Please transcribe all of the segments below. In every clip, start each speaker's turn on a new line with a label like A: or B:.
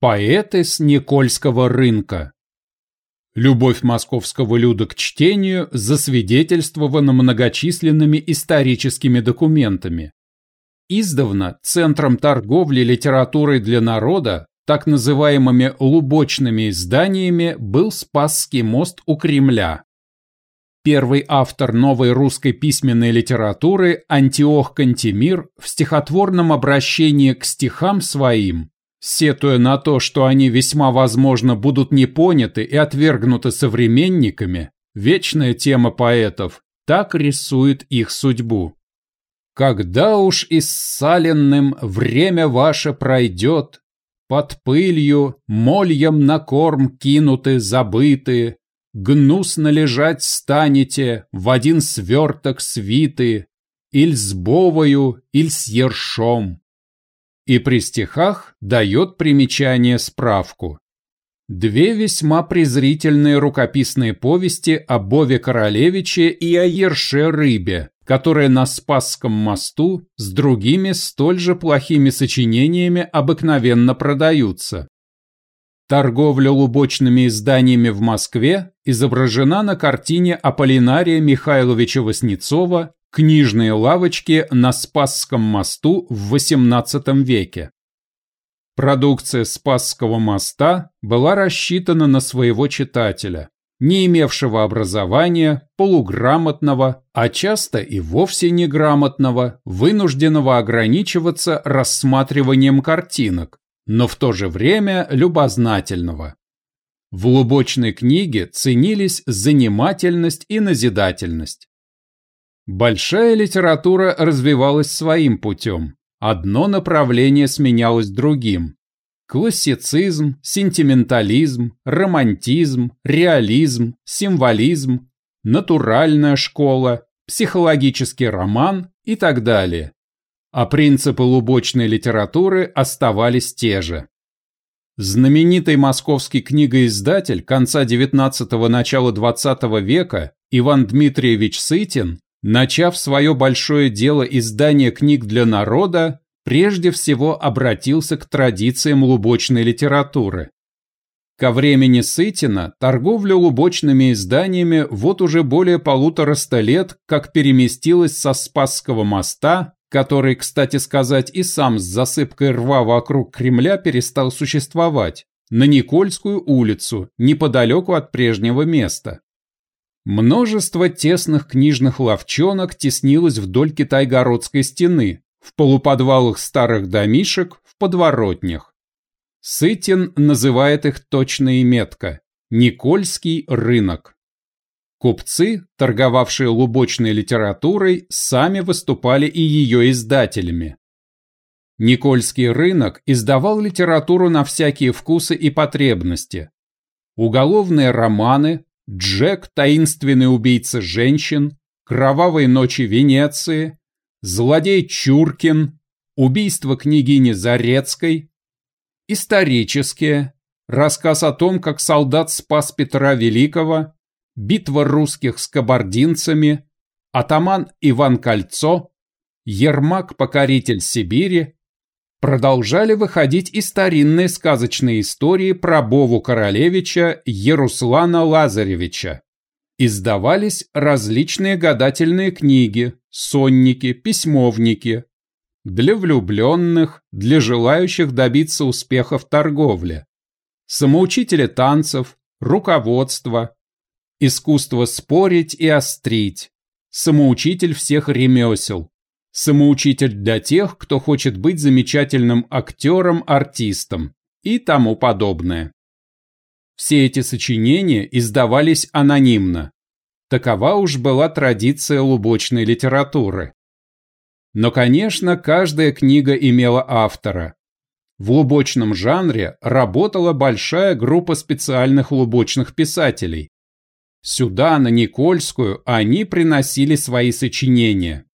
A: Поэты с Никольского рынка. Любовь московского люда к чтению засвидетельствована многочисленными историческими документами. Издавна центром торговли литературой для народа, так называемыми лубочными изданиями, был Спасский мост у Кремля. Первый автор новой русской письменной литературы Антиох Кантемир в стихотворном обращении к стихам своим, сетуя на то, что они весьма возможно будут не поняты и отвергнуты современниками, вечная тема поэтов, так рисует их судьбу. Когда уж иссаленным время ваше пройдет, Под пылью, мольем на корм кинуты, забыты, Гнусно лежать станете в один сверток свиты, Иль с бовою, иль с ершом. И при стихах дает примечание справку. Две весьма презрительные рукописные повести о Бове Королевиче и о Ерше Рыбе, которые на Спасском мосту с другими столь же плохими сочинениями обыкновенно продаются. Торговля лубочными изданиями в Москве изображена на картине Аполлинария Михайловича Васнецова «Книжные лавочки на Спасском мосту в XVIII веке». Продукция Спасского моста была рассчитана на своего читателя, не имевшего образования, полуграмотного, а часто и вовсе неграмотного, вынужденного ограничиваться рассматриванием картинок, но в то же время любознательного. В лубочной книге ценились занимательность и назидательность. Большая литература развивалась своим путем. Одно направление сменялось другим. Классицизм, сентиментализм, романтизм, реализм, символизм, натуральная школа, психологический роман и так далее а принципы лубочной литературы оставались те же. Знаменитый московский книгоиздатель конца XIX – начала XX века Иван Дмитриевич Сытин, начав свое большое дело издания книг для народа, прежде всего обратился к традициям лубочной литературы. Ко времени Сытина торговля лубочными изданиями вот уже более полутора ста лет как переместилась со Спасского моста который, кстати сказать, и сам с засыпкой рва вокруг Кремля перестал существовать, на Никольскую улицу, неподалеку от прежнего места. Множество тесных книжных ловчонок теснилось вдоль Китайгородской стены, в полуподвалах старых домишек, в подворотнях. Сытин называет их точно и метко – Никольский рынок. Купцы, торговавшие лубочной литературой, сами выступали и ее издателями. Никольский рынок издавал литературу на всякие вкусы и потребности. Уголовные романы, Джек, таинственный убийца женщин, Кровавые ночи Венеции, Злодей Чуркин, Убийство княгини Зарецкой, исторические, рассказ о том, как солдат спас Петра Великого, битва русских с кабардинцами, атаман Иван Кольцо, Ермак-покоритель Сибири, продолжали выходить и старинные сказочные истории про Бову Королевича Яруслана Лазаревича. Издавались различные гадательные книги, сонники, письмовники. Для влюбленных, для желающих добиться успеха в торговле. Самоучители танцев, руководство, искусство спорить и острить, самоучитель всех ремесел, самоучитель для тех, кто хочет быть замечательным актером-артистом и тому подобное. Все эти сочинения издавались анонимно. Такова уж была традиция лубочной литературы. Но, конечно, каждая книга имела автора. В лубочном жанре работала большая группа специальных лубочных писателей, Сюда, на Никольскую, они приносили свои сочинения.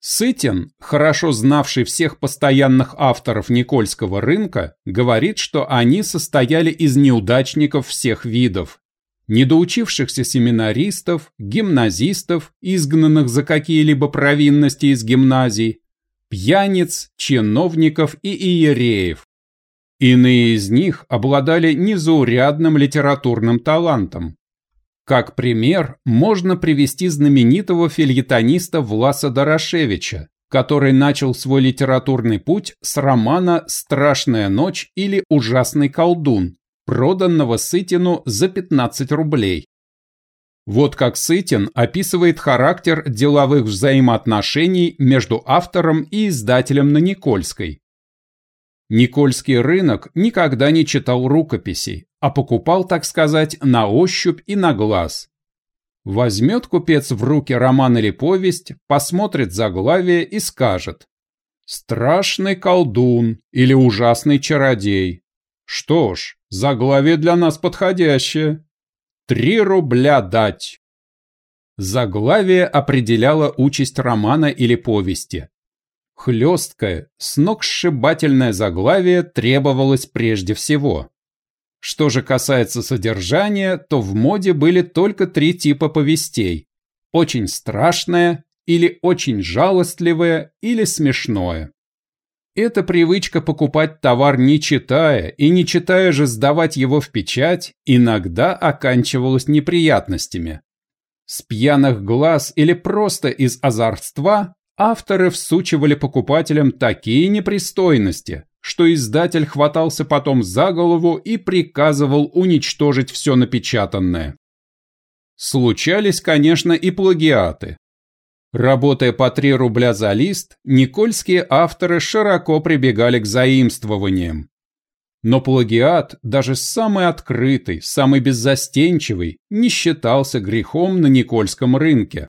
A: Сытин, хорошо знавший всех постоянных авторов Никольского рынка, говорит, что они состояли из неудачников всех видов. Недоучившихся семинаристов, гимназистов, изгнанных за какие-либо провинности из гимназий, пьяниц, чиновников и иереев. Иные из них обладали незаурядным литературным талантом. Как пример можно привести знаменитого фильетониста Власа Дорошевича, который начал свой литературный путь с романа «Страшная ночь» или «Ужасный колдун», проданного Сытину за 15 рублей. Вот как Сытин описывает характер деловых взаимоотношений между автором и издателем на Никольской. Никольский рынок никогда не читал рукописей, а покупал, так сказать, на ощупь и на глаз. Возьмет купец в руки роман или повесть, посмотрит заглавие и скажет «Страшный колдун» или «Ужасный чародей». Что ж, заглавие для нас подходящее. Три рубля дать. Заглавие определяло участь романа или повести. Хлесткое, сногсшибательное заглавие требовалось прежде всего. Что же касается содержания, то в моде были только три типа повестей. Очень страшное, или очень жалостливое, или смешное. Эта привычка покупать товар не читая и не читая же сдавать его в печать иногда оканчивалась неприятностями. С пьяных глаз или просто из азартства авторы всучивали покупателям такие непристойности, что издатель хватался потом за голову и приказывал уничтожить все напечатанное. Случались, конечно, и плагиаты. Работая по 3 рубля за лист, никольские авторы широко прибегали к заимствованиям. Но плагиат, даже самый открытый, самый беззастенчивый, не считался грехом на никольском рынке.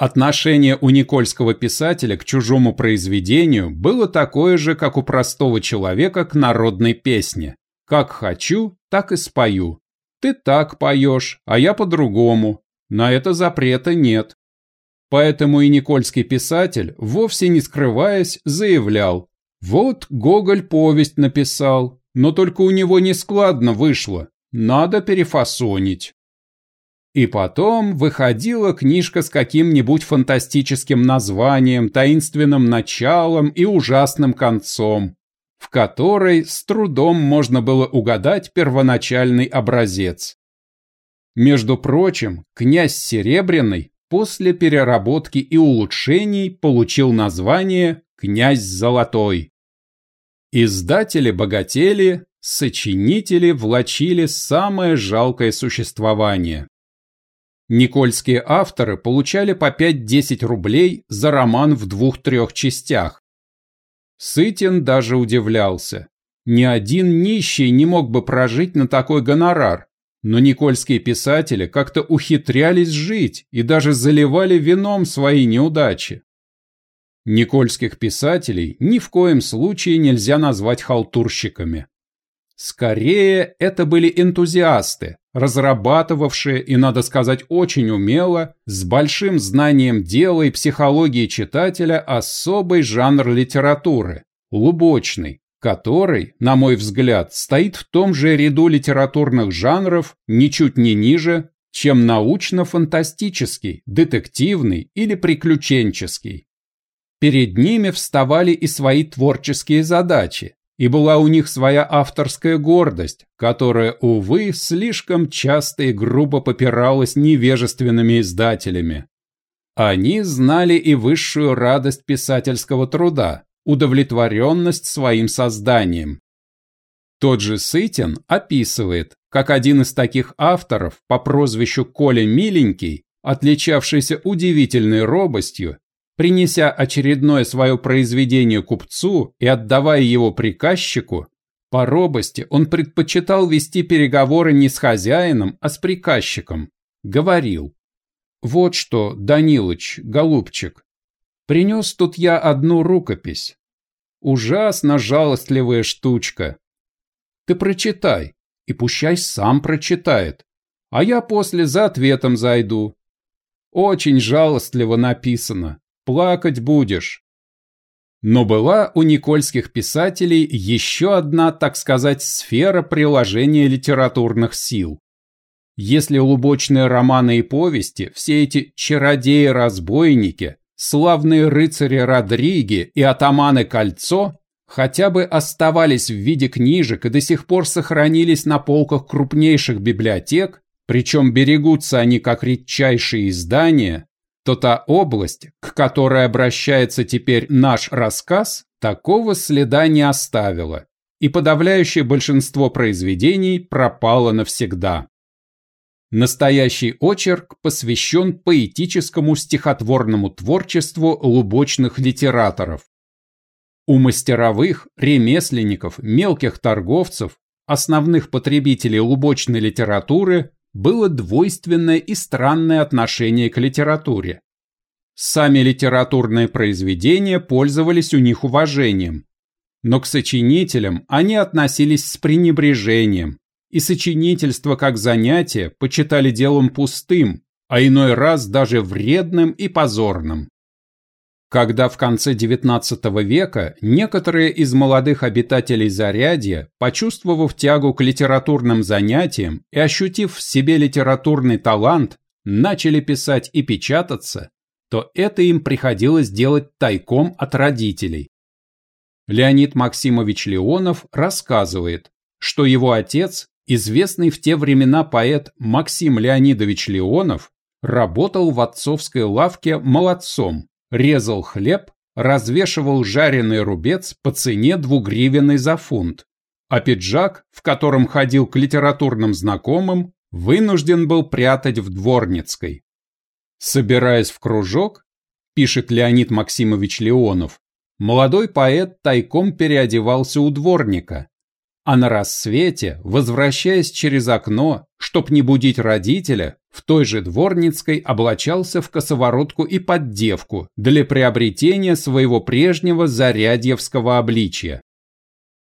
A: Отношение у никольского писателя к чужому произведению было такое же, как у простого человека к народной песне. Как хочу, так и спою. Ты так поешь, а я по-другому. На это запрета нет. Поэтому и никольский писатель, вовсе не скрываясь, заявлял «Вот Гоголь повесть написал, но только у него нескладно вышло, надо перефасонить». И потом выходила книжка с каким-нибудь фантастическим названием, таинственным началом и ужасным концом, в которой с трудом можно было угадать первоначальный образец. Между прочим, князь Серебряный после переработки и улучшений получил название «Князь Золотой». Издатели богатели, сочинители влачили самое жалкое существование. Никольские авторы получали по 5-10 рублей за роман в двух-трех частях. Сытин даже удивлялся. Ни один нищий не мог бы прожить на такой гонорар, но никольские писатели как-то ухитрялись жить и даже заливали вином свои неудачи. Никольских писателей ни в коем случае нельзя назвать халтурщиками. Скорее, это были энтузиасты, разрабатывавшие, и, надо сказать, очень умело, с большим знанием дела и психологии читателя особый жанр литературы – лубочный, который, на мой взгляд, стоит в том же ряду литературных жанров, ничуть не ниже, чем научно-фантастический, детективный или приключенческий. Перед ними вставали и свои творческие задачи, и была у них своя авторская гордость, которая, увы, слишком часто и грубо попиралась невежественными издателями. Они знали и высшую радость писательского труда, удовлетворенность своим созданием. Тот же Сытин описывает, как один из таких авторов по прозвищу Коля Миленький, отличавшийся удивительной робостью, принеся очередное свое произведение купцу и отдавая его приказчику, по робости он предпочитал вести переговоры не с хозяином, а с приказчиком. Говорил. «Вот что, Данилыч, голубчик, принес тут я одну рукопись. Ужасно жалостливая штучка. Ты прочитай, и пущай сам прочитает, а я после за ответом зайду. Очень жалостливо написано плакать будешь. Но была у никольских писателей еще одна, так сказать, сфера приложения литературных сил. Если лубочные романы и повести, все эти чародеи-разбойники, славные рыцари Родриги и атаманы Кольцо хотя бы оставались в виде книжек и до сих пор сохранились на полках крупнейших библиотек, причем берегутся они как редчайшие издания, то та область, к которой обращается теперь наш рассказ, такого следа не оставила, и подавляющее большинство произведений пропало навсегда. Настоящий очерк посвящен поэтическому стихотворному творчеству лубочных литераторов, у мастеровых, ремесленников, мелких торговцев, основных потребителей лубочной литературы было двойственное и странное отношение к литературе. Сами литературные произведения пользовались у них уважением, но к сочинителям они относились с пренебрежением, и сочинительство как занятие почитали делом пустым, а иной раз даже вредным и позорным когда в конце XIX века некоторые из молодых обитателей Зарядья, почувствовав тягу к литературным занятиям и ощутив в себе литературный талант, начали писать и печататься, то это им приходилось делать тайком от родителей. Леонид Максимович Леонов рассказывает, что его отец, известный в те времена поэт Максим Леонидович Леонов, работал в отцовской лавке молодцом, резал хлеб, развешивал жареный рубец по цене двугривенной за фунт, а пиджак, в котором ходил к литературным знакомым, вынужден был прятать в Дворницкой. Собираясь в кружок, пишет Леонид Максимович Леонов, молодой поэт тайком переодевался у дворника, а на рассвете, возвращаясь через окно, чтоб не будить родителя, в той же Дворницкой облачался в косоворотку и поддевку для приобретения своего прежнего зарядьевского обличия.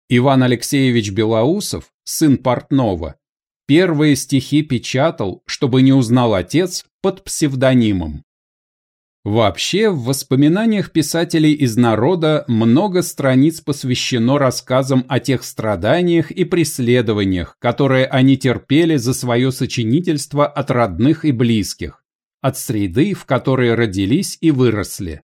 A: Иван Алексеевич Белоусов, сын портного, первые стихи печатал, чтобы не узнал отец, под псевдонимом. Вообще, в воспоминаниях писателей из народа много страниц посвящено рассказам о тех страданиях и преследованиях, которые они терпели за свое сочинительство от родных и близких, от среды, в которой родились и выросли.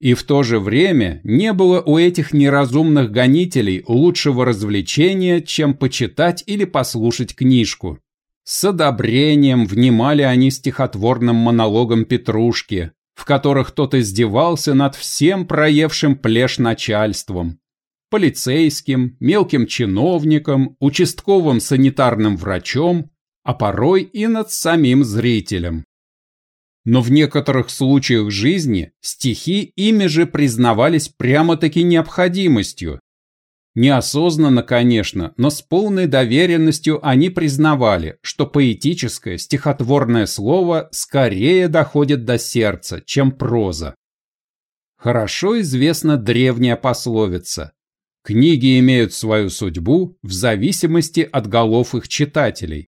A: И в то же время не было у этих неразумных гонителей лучшего развлечения, чем почитать или послушать книжку. С одобрением внимали они стихотворным монологам Петрушки, в которых тот издевался над всем проевшим плешь начальством, полицейским, мелким чиновником, участковым санитарным врачом, а порой и над самим зрителем. Но в некоторых случаях жизни стихи ими же признавались прямо-таки необходимостью, Неосознанно, конечно, но с полной доверенностью они признавали, что поэтическое, стихотворное слово скорее доходит до сердца, чем проза. Хорошо известна древняя пословица «Книги имеют свою судьбу в зависимости от голов их читателей».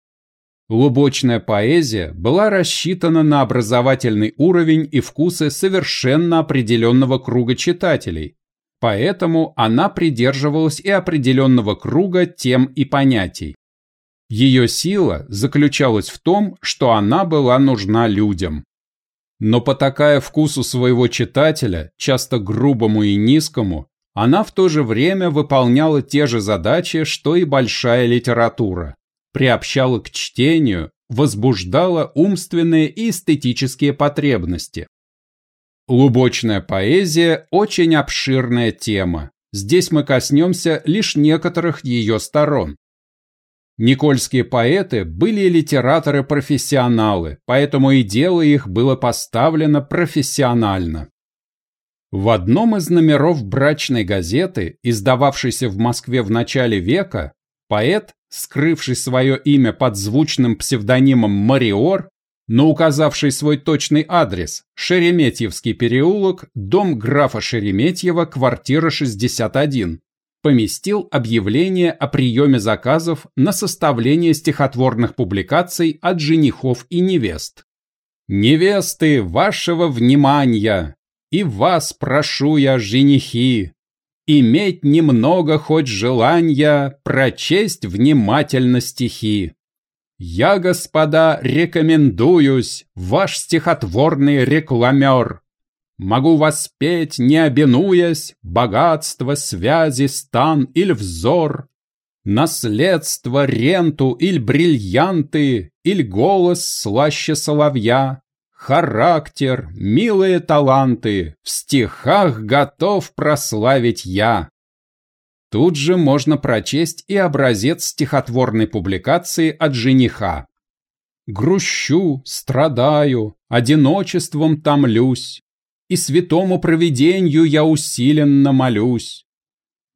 A: Лубочная поэзия была рассчитана на образовательный уровень и вкусы совершенно определенного круга читателей – Поэтому она придерживалась и определенного круга тем и понятий. Ее сила заключалась в том, что она была нужна людям. Но потакая вкусу своего читателя, часто грубому и низкому, она в то же время выполняла те же задачи, что и большая литература. Приобщала к чтению, возбуждала умственные и эстетические потребности. Лубочная поэзия – очень обширная тема. Здесь мы коснемся лишь некоторых ее сторон. Никольские поэты были литераторы-профессионалы, поэтому и дело их было поставлено профессионально. В одном из номеров брачной газеты, издававшейся в Москве в начале века, поэт, скрывший свое имя под звучным псевдонимом Мариор, но указавший свой точный адрес – Шереметьевский переулок, дом графа Шереметьева, квартира 61, поместил объявление о приеме заказов на составление стихотворных публикаций от женихов и невест. «Невесты вашего внимания, и вас прошу я, женихи, иметь немного хоть желания прочесть внимательно стихи. Я, господа, рекомендуюсь, ваш стихотворный рекламер. могу воспеть, не обинуясь, богатство, связи, стан или взор, наследство, ренту или бриллианты, или голос слаще соловья, характер, милые таланты, в стихах готов прославить я. Тут же можно прочесть и образец стихотворной публикации от жениха. «Грущу, страдаю, одиночеством томлюсь, и святому провиденью я усиленно молюсь.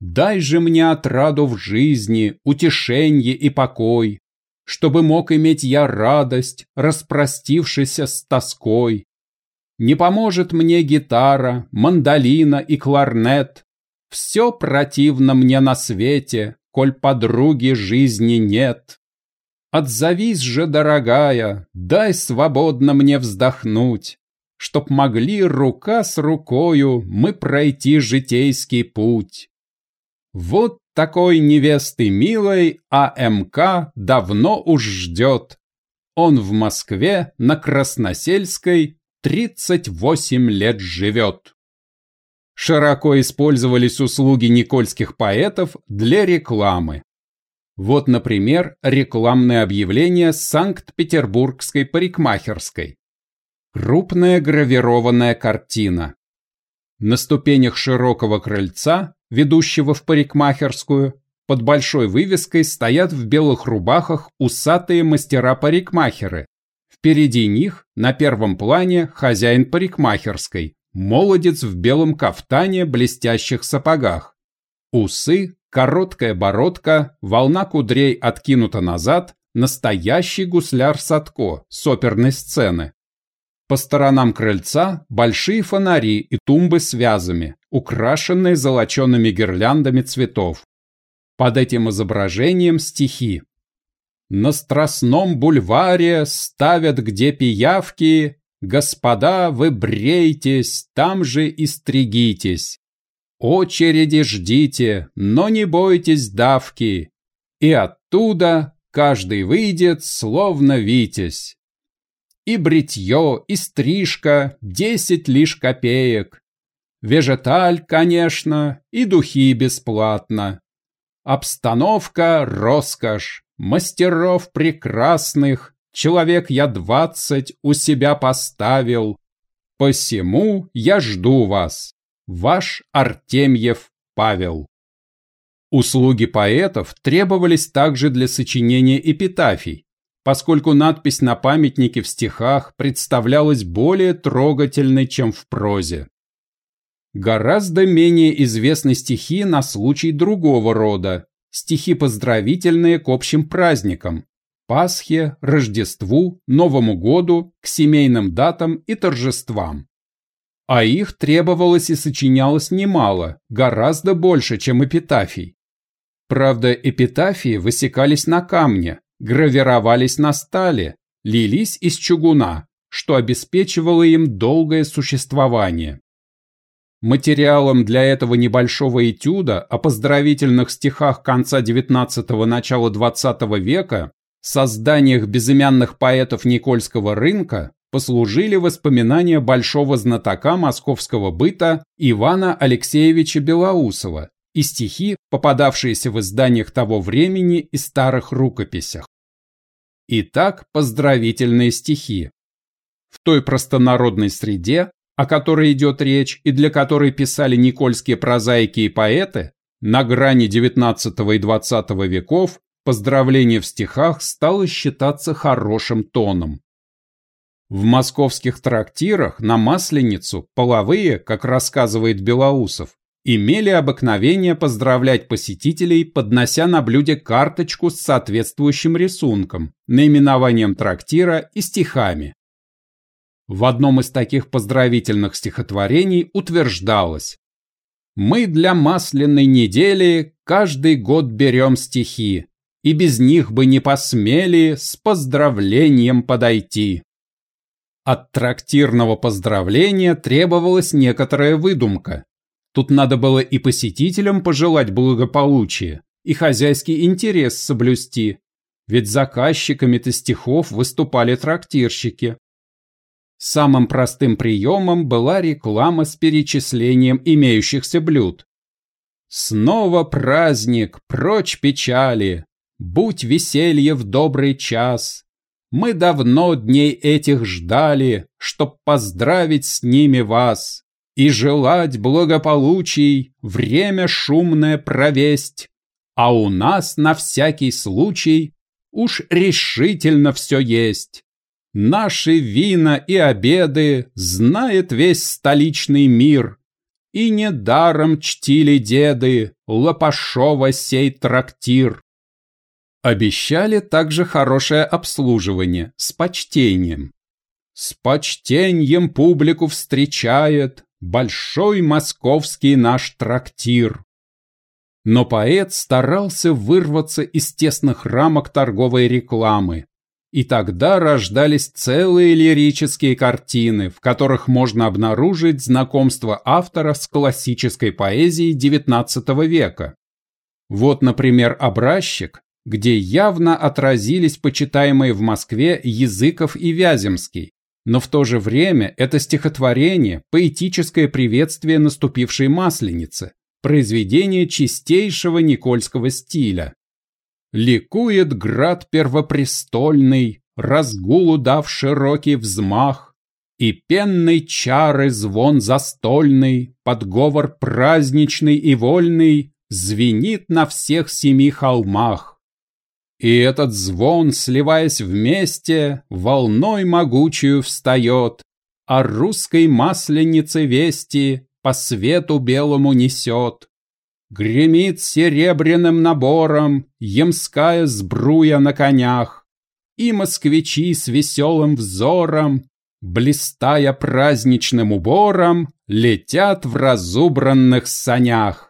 A: Дай же мне отраду в жизни, утешенье и покой, чтобы мог иметь я радость, распростившись с тоской. Не поможет мне гитара, мандолина и кларнет. Все противно мне на свете, коль подруги жизни нет. Отзовись же, дорогая, дай свободно мне вздохнуть, Чтоб могли рука с рукою мы пройти житейский путь. Вот такой невесты милой АМК давно уж ждет. Он в Москве на Красносельской 38 лет живет. Широко использовались услуги никольских поэтов для рекламы. Вот, например, рекламное объявление Санкт-Петербургской парикмахерской. Крупная гравированная картина. На ступенях широкого крыльца ведущего в парикмахерскую, под большой вывеской стоят в белых рубахах усатые мастера-парикмахеры. Впереди них, на первом плане, хозяин парикмахерской, молодец в белом кафтане, блестящих сапогах. Усы, короткая бородка, волна кудрей откинута назад, настоящий гусляр Садко с оперной сцены. По сторонам крыльца большие фонари и тумбы с вязами, украшенные золочеными гирляндами цветов. Под этим изображением стихи. На Страстном бульваре ставят где пиявки, Господа, вы брейтесь, там же и стригитесь. Очереди ждите, но не бойтесь давки, И оттуда каждый выйдет, словно витязь. И бритье, и стрижка – десять лишь копеек. Вежеталь, конечно, и духи бесплатно. Обстановка – роскошь, мастеров прекрасных, человек я двадцать у себя поставил. Посему я жду вас, ваш Артемьев Павел. Услуги поэтов требовались также для сочинения эпитафий поскольку надпись на памятнике в стихах представлялась более трогательной, чем в прозе. Гораздо менее известны стихи на случай другого рода, стихи поздравительные к общим праздникам, Пасхе, Рождеству, Новому году, к семейным датам и торжествам. А их требовалось и сочинялось немало, гораздо больше, чем эпитафий. Правда, эпитафии высекались на камне, гравировались на стали, лились из чугуна, что обеспечивало им долгое существование. Материалом для этого небольшого этюда о поздравительных стихах конца XIX – начала XX века, созданиях безымянных поэтов Никольского рынка, послужили воспоминания большого знатока московского быта Ивана Алексеевича Белоусова и стихи, попадавшиеся в изданиях того времени и старых рукописях. Итак, поздравительные стихи. В той простонародной среде, о которой идет речь и для которой писали никольские прозаики и поэты, на грани XIX и XX веков поздравление в стихах стало считаться хорошим тоном. В московских трактирах на Масленицу половые, как рассказывает Белоусов, имели обыкновение поздравлять посетителей, поднося на блюде карточку с соответствующим рисунком, наименованием трактира и стихами. В одном из таких поздравительных стихотворений утверждалось «Мы для масляной недели каждый год берем стихи, и без них бы не посмели с поздравлением подойти». От трактирного поздравления требовалась некоторая выдумка. Тут надо было и посетителям пожелать благополучия, и хозяйский интерес соблюсти, ведь заказчиками-то стихов выступали трактирщики. Самым простым приемом была реклама с перечислением имеющихся блюд. Снова праздник, прочь печали, будь веселье в добрый час. Мы давно дней этих ждали, чтоб поздравить с ними вас и желать благополучий, время шумное провесть. А у нас на всякий случай уж решительно все есть. Наши вина и обеды знает весь столичный мир. И недаром чтили деды Лопашова сей трактир. Обещали также хорошее обслуживание с почтением. С почтением публику встречает Большой московский наш трактир. Но поэт старался вырваться из тесных рамок торговой рекламы, и тогда рождались целые лирические картины, в которых можно обнаружить знакомство автора с классической поэзией XIX века. Вот, например, «Образчик», где явно отразились почитаемые в Москве Языков и Вяземский, но в то же время это стихотворение – поэтическое приветствие наступившей Масленицы, произведение чистейшего никольского стиля. Ликует град первопрестольный, разгулу дав широкий взмах, И пенной чары звон застольный, подговор праздничный и вольный Звенит на всех семи холмах. И этот звон, сливаясь вместе, волной могучую встает, А русской масленице вести по свету белому несет. Гремит серебряным набором Емская сбруя на конях, И москвичи с веселым взором, Блистая праздничным убором, Летят в разубранных санях.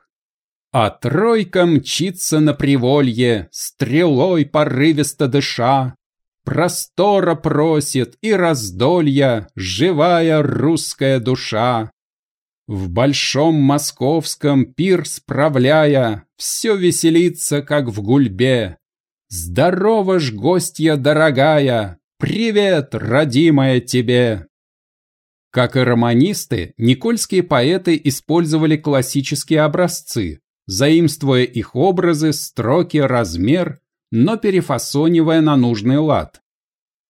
A: А тройка мчится на приволье, Стрелой порывисто дыша, Простора просит и раздолья Живая русская душа. В большом московском пир справляя, Все веселится, как в гульбе. Здорово ж, гостья дорогая, Привет, родимая тебе! Как и романисты, никольские поэты использовали классические образцы, заимствуя их образы, строки, размер, но перефасонивая на нужный лад.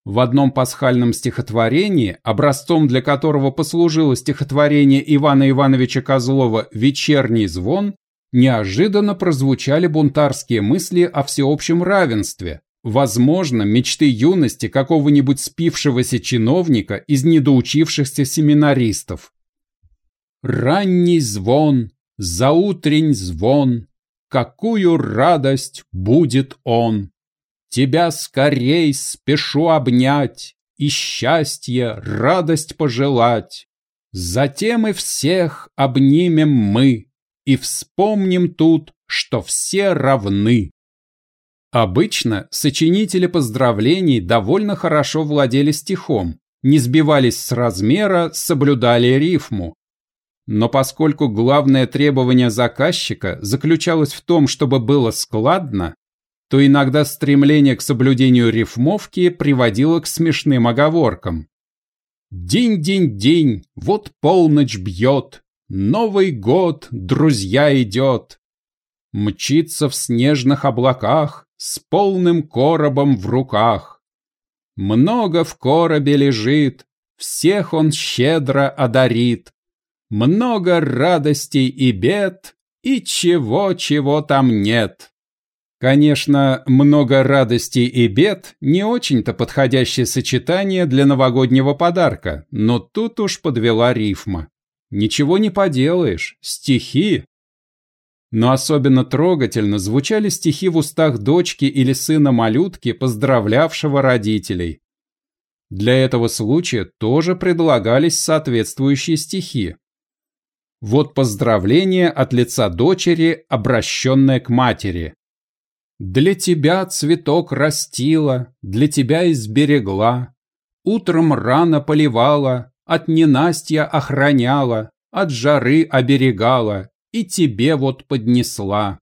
A: В одном пасхальном стихотворении, образцом для которого послужило стихотворение Ивана Ивановича Козлова «Вечерний звон», неожиданно прозвучали бунтарские мысли о всеобщем равенстве, возможно, мечты юности какого-нибудь спившегося чиновника из недоучившихся семинаристов. Ранний звон, заутрень звон, какую радость будет он! Тебя скорей спешу обнять И счастье, радость пожелать. Затем и всех обнимем мы И вспомним тут, что все равны. Обычно сочинители поздравлений довольно хорошо владели стихом, не сбивались с размера, соблюдали рифму. Но поскольку главное требование заказчика заключалось в том, чтобы было складно, то иногда стремление к соблюдению рифмовки приводило к смешным оговоркам. День-день-день, вот полночь бьет, Новый год, друзья, идет. Мчится в снежных облаках С полным коробом в руках. Много в коробе лежит, Всех он щедро одарит. Много радостей и бед, И чего-чего там нет. Конечно, много радостей и бед – не очень-то подходящее сочетание для новогоднего подарка, но тут уж подвела рифма. Ничего не поделаешь, стихи. Но особенно трогательно звучали стихи в устах дочки или сына малютки, поздравлявшего родителей. Для этого случая тоже предлагались соответствующие стихи. Вот поздравление от лица дочери, обращенное к матери. Для тебя цветок растила, для тебя изберегла. Утром рано поливала, от ненастья охраняла, от жары оберегала и тебе вот поднесла.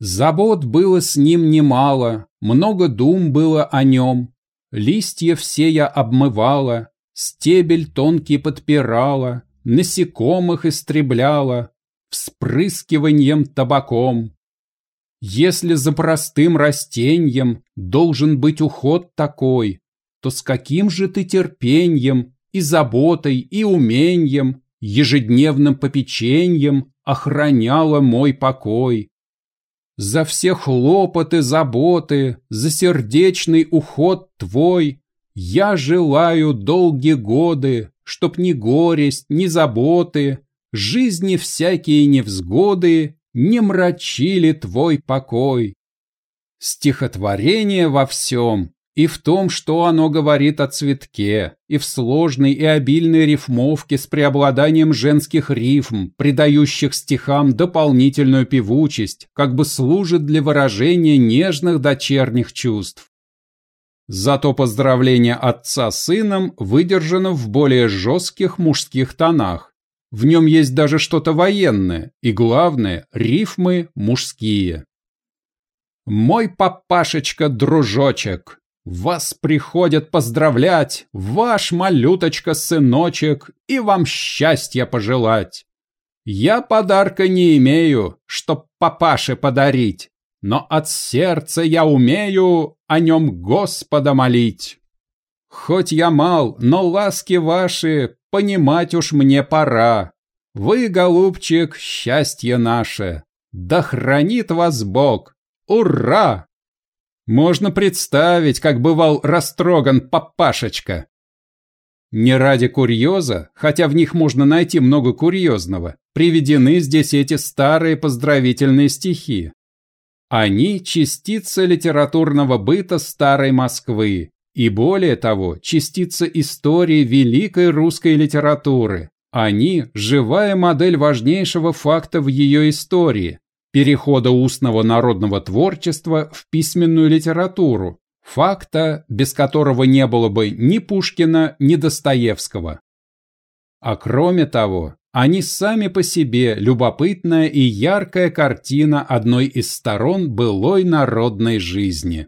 A: Забот было с ним немало, много дум было о нем. Листья все я обмывала, стебель тонкий подпирала, насекомых истребляла, вспрыскиванием табаком. Если за простым растением должен быть уход такой, то с каким же ты терпением и заботой и умением, ежедневным попечением охраняла мой покой. За все хлопоты, заботы, за сердечный уход твой я желаю долгие годы, чтоб ни горесть, ни заботы, жизни всякие невзгоды не мрачили твой покой. Стихотворение во всем, и в том, что оно говорит о цветке, и в сложной и обильной рифмовке с преобладанием женских рифм, придающих стихам дополнительную певучесть, как бы служит для выражения нежных дочерних чувств. Зато поздравление отца с сыном выдержано в более жестких мужских тонах. В нем есть даже что-то военное, и главное, рифмы мужские. «Мой папашечка-дружочек, вас приходят поздравлять, ваш малюточка-сыночек, и вам счастья пожелать. Я подарка не имею, чтоб папаше подарить, но от сердца я умею о нем Господа молить. Хоть я мал, но ласки ваши понимать уж мне пора. Вы, голубчик, счастье наше, да хранит вас Бог. Ура! Можно представить, как бывал растроган папашечка. Не ради курьеза, хотя в них можно найти много курьезного, приведены здесь эти старые поздравительные стихи. Они – частица литературного быта старой Москвы, и более того, частица истории великой русской литературы. Они – живая модель важнейшего факта в ее истории – перехода устного народного творчества в письменную литературу, факта, без которого не было бы ни Пушкина, ни Достоевского. А кроме того, они сами по себе любопытная и яркая картина одной из сторон былой народной жизни.